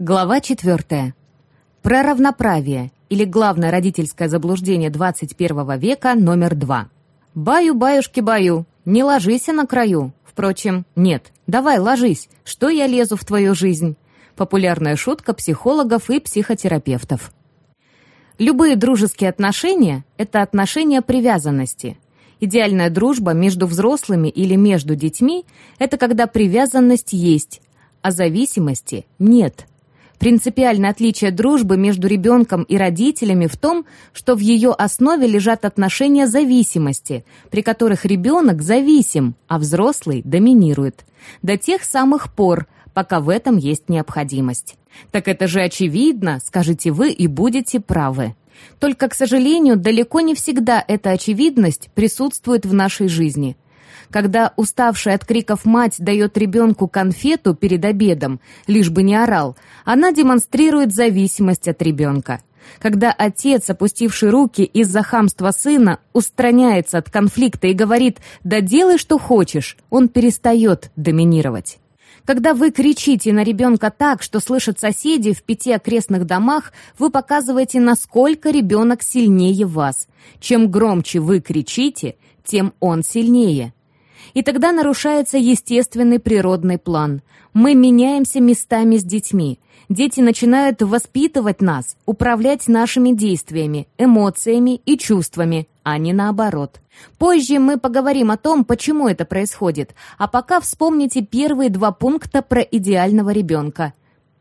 Глава 4. Про равноправие или главное родительское заблуждение 21 века номер 2. «Баю-баюшки-баю, не ложись на краю». Впрочем, нет, давай ложись, что я лезу в твою жизнь? Популярная шутка психологов и психотерапевтов. Любые дружеские отношения – это отношения привязанности. Идеальная дружба между взрослыми или между детьми – это когда привязанность есть, а зависимости нет – Принципиальное отличие дружбы между ребенком и родителями в том, что в ее основе лежат отношения зависимости, при которых ребенок зависим, а взрослый доминирует. До тех самых пор, пока в этом есть необходимость. Так это же очевидно, скажете вы, и будете правы. Только, к сожалению, далеко не всегда эта очевидность присутствует в нашей жизни – когда уставшая от криков мать дает ребенку конфету перед обедом, лишь бы не орал, она демонстрирует зависимость от ребенка. Когда отец, опустивший руки из-за хамства сына, устраняется от конфликта и говорит «да делай, что хочешь», он перестает доминировать. Когда вы кричите на ребенка так, что слышат соседи в пяти окрестных домах, вы показываете, насколько ребенок сильнее вас. Чем громче вы кричите, тем он сильнее. И тогда нарушается естественный природный план. Мы меняемся местами с детьми. Дети начинают воспитывать нас, управлять нашими действиями, эмоциями и чувствами, а не наоборот. Позже мы поговорим о том, почему это происходит, а пока вспомните первые два пункта про идеального ребенка.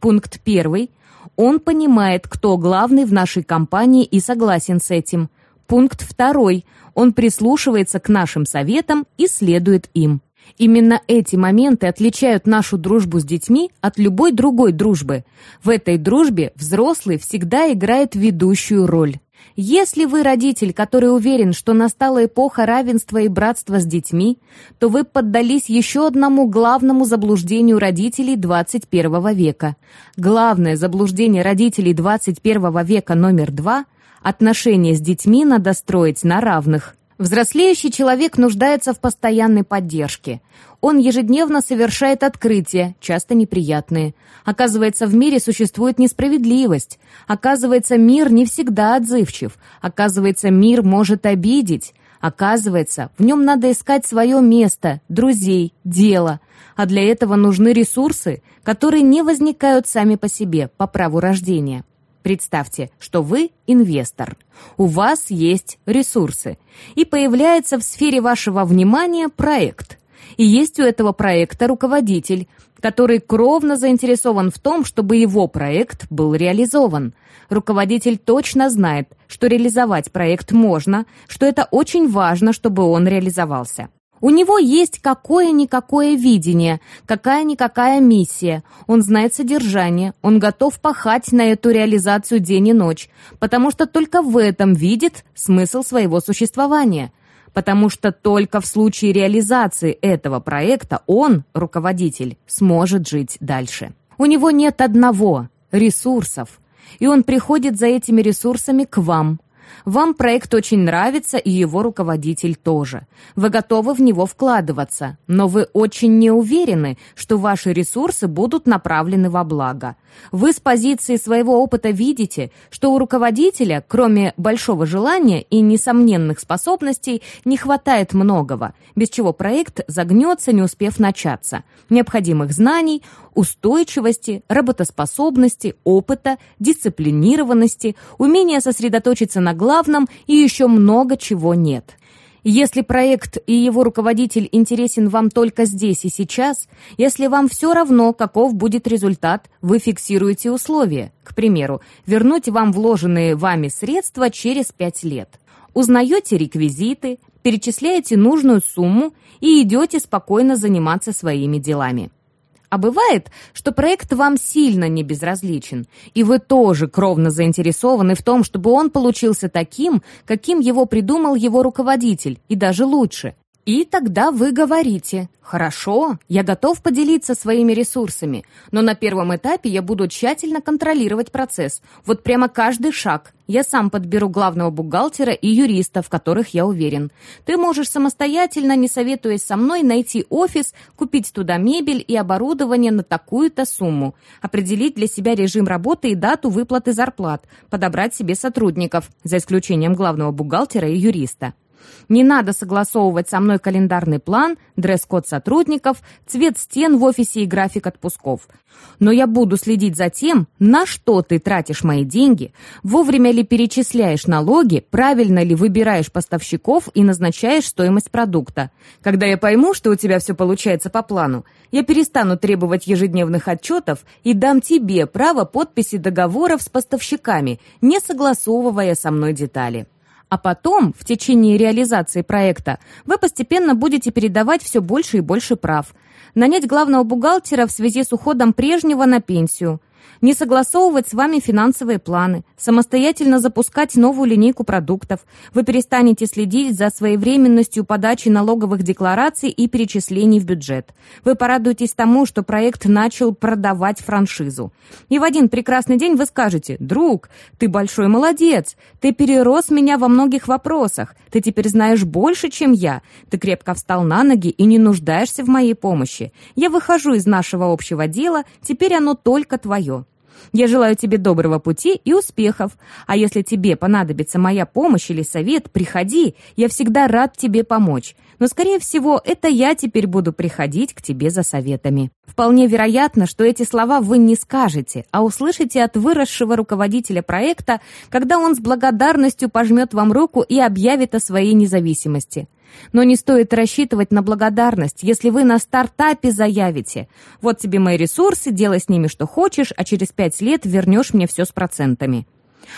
Пункт первый. Он понимает, кто главный в нашей компании и согласен с этим. Пункт второй. Он прислушивается к нашим советам и следует им. Именно эти моменты отличают нашу дружбу с детьми от любой другой дружбы. В этой дружбе взрослый всегда играет ведущую роль. Если вы родитель, который уверен, что настала эпоха равенства и братства с детьми, то вы поддались еще одному главному заблуждению родителей 21 века. Главное заблуждение родителей 21 века номер два Отношения с детьми надо строить на равных. Взрослеющий человек нуждается в постоянной поддержке. Он ежедневно совершает открытия, часто неприятные. Оказывается, в мире существует несправедливость. Оказывается, мир не всегда отзывчив. Оказывается, мир может обидеть. Оказывается, в нем надо искать свое место, друзей, дело. А для этого нужны ресурсы, которые не возникают сами по себе, по праву рождения. Представьте, что вы инвестор. У вас есть ресурсы. И появляется в сфере вашего внимания проект. И есть у этого проекта руководитель, который кровно заинтересован в том, чтобы его проект был реализован. Руководитель точно знает, что реализовать проект можно, что это очень важно, чтобы он реализовался. У него есть какое-никакое видение, какая-никакая миссия. Он знает содержание, он готов пахать на эту реализацию день и ночь, потому что только в этом видит смысл своего существования. Потому что только в случае реализации этого проекта он, руководитель, сможет жить дальше. У него нет одного – ресурсов. И он приходит за этими ресурсами к вам, вам проект очень нравится, и его руководитель тоже. Вы готовы в него вкладываться, но вы очень не уверены, что ваши ресурсы будут направлены во благо. Вы с позиции своего опыта видите, что у руководителя, кроме большого желания и несомненных способностей, не хватает многого, без чего проект загнется, не успев начаться. Необходимых знаний, устойчивости, работоспособности, опыта, дисциплинированности, умения сосредоточиться на главном и еще много чего нет. Если проект и его руководитель интересен вам только здесь и сейчас, если вам все равно, каков будет результат, вы фиксируете условия. К примеру, вернуть вам вложенные вами средства через 5 лет. Узнаете реквизиты, перечисляете нужную сумму и идете спокойно заниматься своими делами. А бывает, что проект вам сильно не безразличен, и вы тоже кровно заинтересованы в том, чтобы он получился таким, каким его придумал его руководитель, и даже лучше. И тогда вы говорите, хорошо, я готов поделиться своими ресурсами, но на первом этапе я буду тщательно контролировать процесс, вот прямо каждый шаг. Я сам подберу главного бухгалтера и юриста, в которых я уверен. Ты можешь самостоятельно, не советуясь со мной, найти офис, купить туда мебель и оборудование на такую-то сумму, определить для себя режим работы и дату выплаты зарплат, подобрать себе сотрудников, за исключением главного бухгалтера и юриста. Не надо согласовывать со мной календарный план, дресс-код сотрудников, цвет стен в офисе и график отпусков. Но я буду следить за тем, на что ты тратишь мои деньги, вовремя ли перечисляешь налоги, правильно ли выбираешь поставщиков и назначаешь стоимость продукта. Когда я пойму, что у тебя все получается по плану, я перестану требовать ежедневных отчетов и дам тебе право подписи договоров с поставщиками, не согласовывая со мной детали. А потом, в течение реализации проекта, вы постепенно будете передавать все больше и больше прав. Нанять главного бухгалтера в связи с уходом прежнего на пенсию – не согласовывать с вами финансовые планы, самостоятельно запускать новую линейку продуктов. Вы перестанете следить за своевременностью подачи налоговых деклараций и перечислений в бюджет. Вы порадуетесь тому, что проект начал продавать франшизу. И в один прекрасный день вы скажете, «Друг, ты большой молодец, ты перерос меня во многих вопросах, ты теперь знаешь больше, чем я, ты крепко встал на ноги и не нуждаешься в моей помощи. Я выхожу из нашего общего дела, теперь оно только твое». Я желаю тебе доброго пути и успехов. А если тебе понадобится моя помощь или совет, приходи. Я всегда рад тебе помочь. Но, скорее всего, это я теперь буду приходить к тебе за советами. Вполне вероятно, что эти слова вы не скажете, а услышите от выросшего руководителя проекта, когда он с благодарностью пожмет вам руку и объявит о своей независимости. Но не стоит рассчитывать на благодарность, если вы на стартапе заявите. Вот тебе мои ресурсы, делай с ними что хочешь, а через пять лет вернешь мне все с процентами.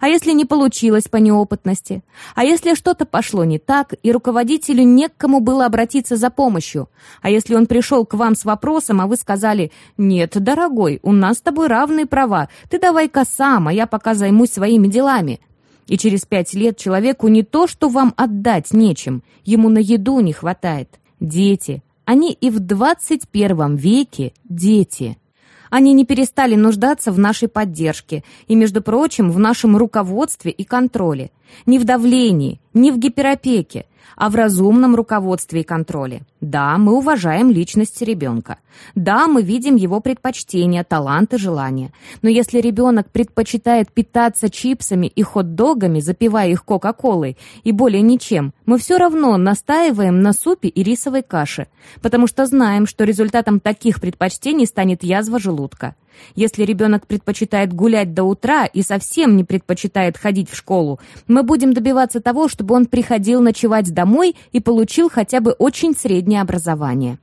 А если не получилось по неопытности? А если что-то пошло не так, и руководителю не к кому было обратиться за помощью? А если он пришел к вам с вопросом, а вы сказали, «Нет, дорогой, у нас с тобой равные права, ты давай-ка сам, а я пока займусь своими делами». И через пять лет человеку не то, что вам отдать нечем, ему на еду не хватает. Дети. Они и в 21 веке дети. Они не перестали нуждаться в нашей поддержке и, между прочим, в нашем руководстве и контроле. Не в давлении, не в гиперопеке, а в разумном руководстве и контроле. Да, мы уважаем личность ребенка. Да, мы видим его предпочтения, таланты, желания. Но если ребенок предпочитает питаться чипсами и хот-догами, запивая их кока-колой, и более ничем, мы все равно настаиваем на супе и рисовой каше, потому что знаем, что результатом таких предпочтений станет язва желудка. Если ребенок предпочитает гулять до утра и совсем не предпочитает ходить в школу, мы будем добиваться того, чтобы он приходил ночевать домой и получил хотя бы очень среднее образование.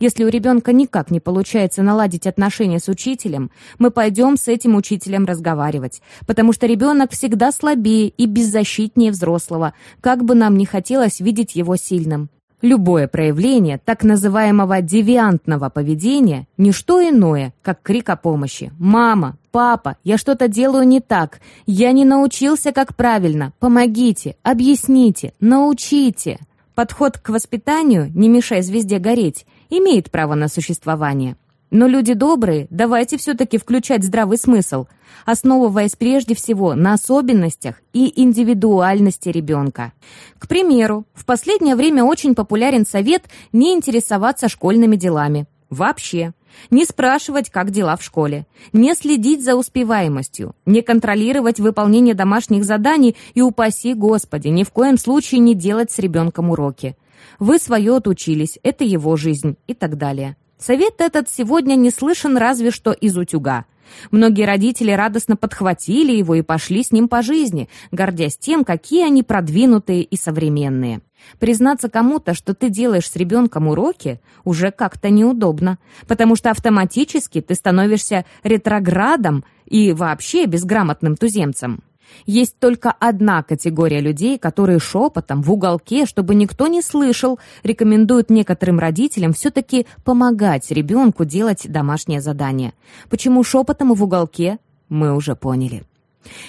Если у ребенка никак не получается наладить отношения с учителем, мы пойдем с этим учителем разговаривать, потому что ребенок всегда слабее и беззащитнее взрослого, как бы нам ни хотелось видеть его сильным. Любое проявление так называемого девиантного поведения – не что иное, как крик о помощи. «Мама! Папа! Я что-то делаю не так! Я не научился, как правильно! Помогите! Объясните! Научите!» Подход к воспитанию «не мешай звезде гореть» имеет право на существование – но люди добрые, давайте все-таки включать здравый смысл, основываясь прежде всего на особенностях и индивидуальности ребенка. К примеру, в последнее время очень популярен совет не интересоваться школьными делами. Вообще. Не спрашивать, как дела в школе. Не следить за успеваемостью. Не контролировать выполнение домашних заданий и, упаси Господи, ни в коем случае не делать с ребенком уроки. Вы свое отучились, это его жизнь и так далее. Совет этот сегодня не слышен разве что из утюга. Многие родители радостно подхватили его и пошли с ним по жизни, гордясь тем, какие они продвинутые и современные. Признаться кому-то, что ты делаешь с ребенком уроки, уже как-то неудобно, потому что автоматически ты становишься ретроградом и вообще безграмотным туземцем. Есть только одна категория людей, которые шепотом, в уголке, чтобы никто не слышал, рекомендуют некоторым родителям все-таки помогать ребенку делать домашнее задание. Почему шепотом и в уголке, мы уже поняли.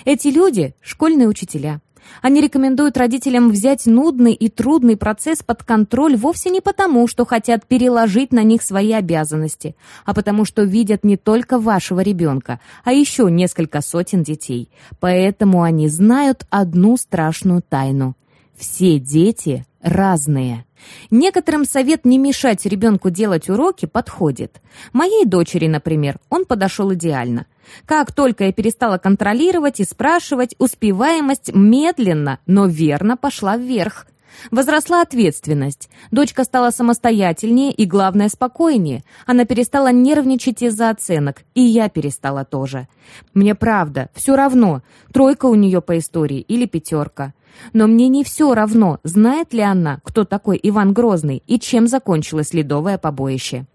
Эти люди – школьные учителя. Они рекомендуют родителям взять нудный и трудный процесс под контроль вовсе не потому, что хотят переложить на них свои обязанности, а потому что видят не только вашего ребенка, а еще несколько сотен детей. Поэтому они знают одну страшную тайну. Все дети разные. Некоторым совет не мешать ребенку делать уроки подходит. Моей дочери, например, он подошел идеально. Как только я перестала контролировать и спрашивать, успеваемость медленно, но верно пошла вверх. Возросла ответственность. Дочка стала самостоятельнее и, главное, спокойнее. Она перестала нервничать из-за оценок, и я перестала тоже. Мне правда, все равно, тройка у нее по истории или пятерка. Но мне не все равно, знает ли она, кто такой Иван Грозный и чем закончилось ледовое побоище.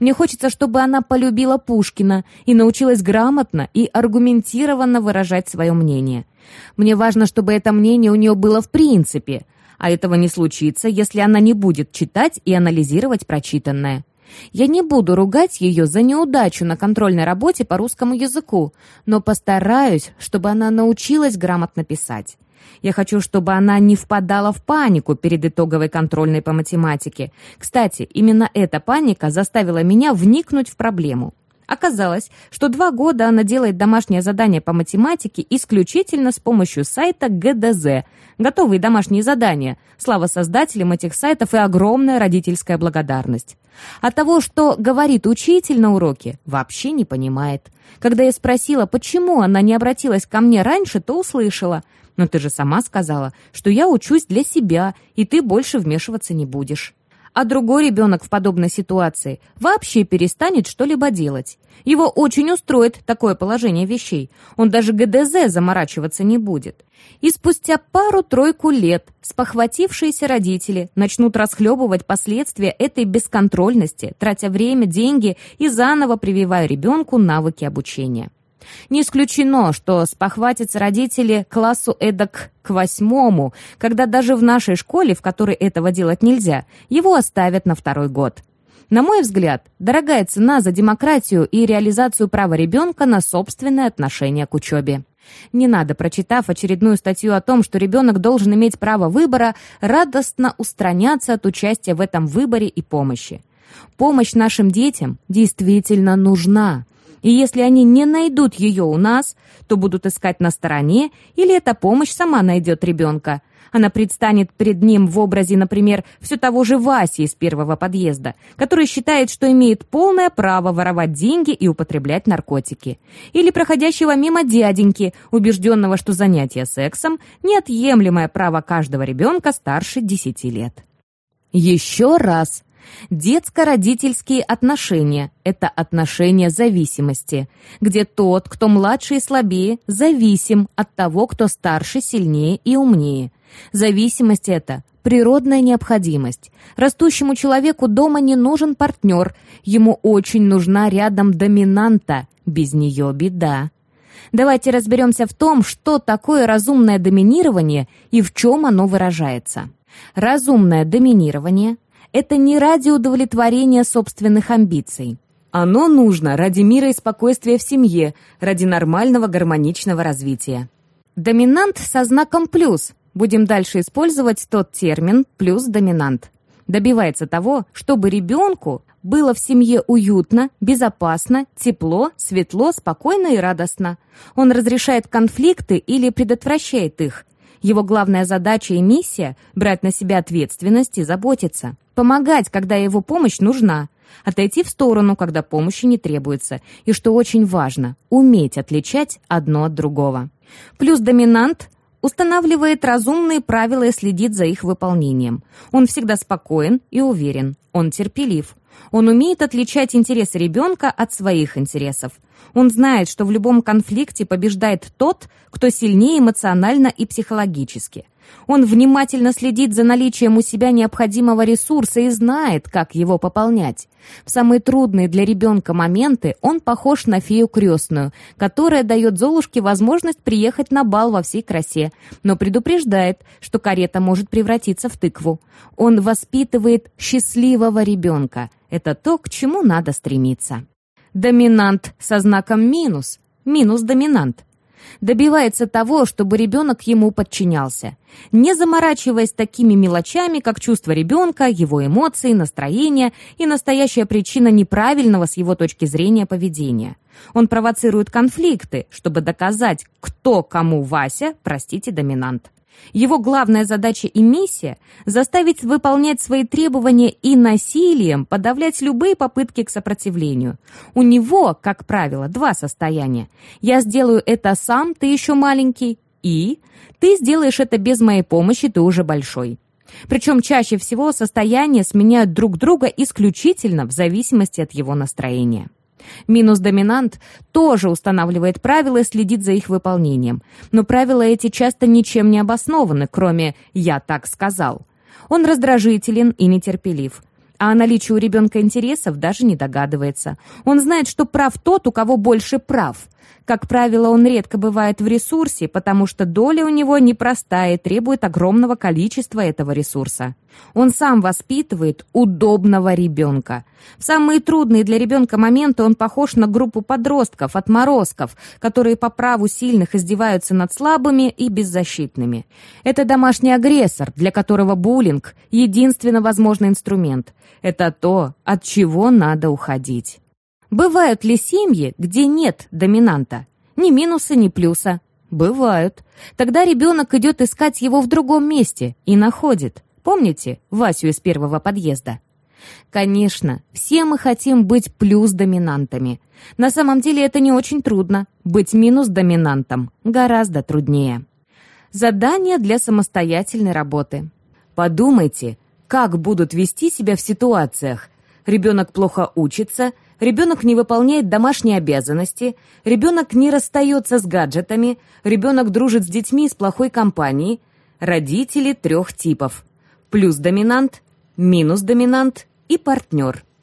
Мне хочется, чтобы она полюбила Пушкина и научилась грамотно и аргументированно выражать свое мнение. Мне важно, чтобы это мнение у нее было в принципе, а этого не случится, если она не будет читать и анализировать прочитанное. Я не буду ругать ее за неудачу на контрольной работе по русскому языку, но постараюсь, чтобы она научилась грамотно писать. Я хочу, чтобы она не впадала в панику перед итоговой контрольной по математике. Кстати, именно эта паника заставила меня вникнуть в проблему. Оказалось, что два года она делает домашнее задание по математике исключительно с помощью сайта ГДЗ. Готовые домашние задания. Слава создателям этих сайтов и огромная родительская благодарность. А того, что говорит учитель на уроке, вообще не понимает. Когда я спросила, почему она не обратилась ко мне раньше, то услышала. «Но ты же сама сказала, что я учусь для себя, и ты больше вмешиваться не будешь» а другой ребенок в подобной ситуации вообще перестанет что-либо делать. Его очень устроит такое положение вещей. Он даже ГДЗ заморачиваться не будет. И спустя пару-тройку лет спохватившиеся родители начнут расхлебывать последствия этой бесконтрольности, тратя время, деньги и заново прививая ребенку навыки обучения. Не исключено, что спохватятся родители классу эдак к восьмому, когда даже в нашей школе, в которой этого делать нельзя, его оставят на второй год. На мой взгляд, дорогая цена за демократию и реализацию права ребенка на собственное отношение к учебе. Не надо, прочитав очередную статью о том, что ребенок должен иметь право выбора, радостно устраняться от участия в этом выборе и помощи. Помощь нашим детям действительно нужна. И если они не найдут ее у нас, то будут искать на стороне, или эта помощь сама найдет ребенка. Она предстанет перед ним в образе, например, все того же Васи из первого подъезда, который считает, что имеет полное право воровать деньги и употреблять наркотики. Или проходящего мимо дяденьки, убежденного, что занятие сексом – неотъемлемое право каждого ребенка старше 10 лет. Еще раз Детско-родительские отношения – это отношения зависимости, где тот, кто младше и слабее, зависим от того, кто старше, сильнее и умнее. Зависимость – это природная необходимость. Растущему человеку дома не нужен партнер, ему очень нужна рядом доминанта, без нее беда. Давайте разберемся в том, что такое разумное доминирование и в чем оно выражается. Разумное доминирование это не ради удовлетворения собственных амбиций. Оно нужно ради мира и спокойствия в семье, ради нормального гармоничного развития. Доминант со знаком «плюс». Будем дальше использовать тот термин «плюс доминант». Добивается того, чтобы ребенку было в семье уютно, безопасно, тепло, светло, спокойно и радостно. Он разрешает конфликты или предотвращает их. Его главная задача и миссия – брать на себя ответственность и заботиться. Помогать, когда его помощь нужна. Отойти в сторону, когда помощи не требуется. И, что очень важно, уметь отличать одно от другого. Плюс доминант устанавливает разумные правила и следит за их выполнением. Он всегда спокоен и уверен. Он терпелив. Он умеет отличать интересы ребенка от своих интересов. Он знает, что в любом конфликте побеждает тот, кто сильнее эмоционально и психологически. Он внимательно следит за наличием у себя необходимого ресурса и знает, как его пополнять. В самые трудные для ребенка моменты он похож на фею крестную, которая дает Золушке возможность приехать на бал во всей красе, но предупреждает, что карета может превратиться в тыкву. Он воспитывает счастливого ребенка. Это то, к чему надо стремиться. Доминант со знаком минус. Минус доминант. Добивается того, чтобы ребенок ему подчинялся, не заморачиваясь такими мелочами, как чувство ребенка, его эмоции, настроение и настоящая причина неправильного с его точки зрения поведения. Он провоцирует конфликты, чтобы доказать, кто кому Вася, простите, доминант. Его главная задача и миссия – заставить выполнять свои требования и насилием подавлять любые попытки к сопротивлению. У него, как правило, два состояния. «Я сделаю это сам, ты еще маленький» и «Ты сделаешь это без моей помощи, ты уже большой». Причем чаще всего состояния сменяют друг друга исключительно в зависимости от его настроения. Минус-доминант тоже устанавливает правила и следит за их выполнением. Но правила эти часто ничем не обоснованы, кроме «я так сказал». Он раздражителен и нетерпелив. А о наличии у ребенка интересов даже не догадывается. Он знает, что прав тот, у кого больше прав. Как правило, он редко бывает в ресурсе, потому что доля у него непростая и требует огромного количества этого ресурса. Он сам воспитывает удобного ребенка. В самые трудные для ребенка моменты он похож на группу подростков, отморозков, которые по праву сильных издеваются над слабыми и беззащитными. Это домашний агрессор, для которого буллинг – единственно возможный инструмент. Это то, от чего надо уходить. Бывают ли семьи, где нет доминанта? Ни минуса, ни плюса. Бывают. Тогда ребенок идет искать его в другом месте и находит. Помните Васю из первого подъезда? Конечно, все мы хотим быть плюс-доминантами. На самом деле это не очень трудно. Быть минус-доминантом гораздо труднее. Задание для самостоятельной работы. Подумайте, как будут вести себя в ситуациях. Ребенок плохо учится, ребенок не выполняет домашние обязанности, ребенок не расстается с гаджетами, ребенок дружит с детьми из плохой компании, родители трех типов. Плюс доминант, минус доминант и партнер –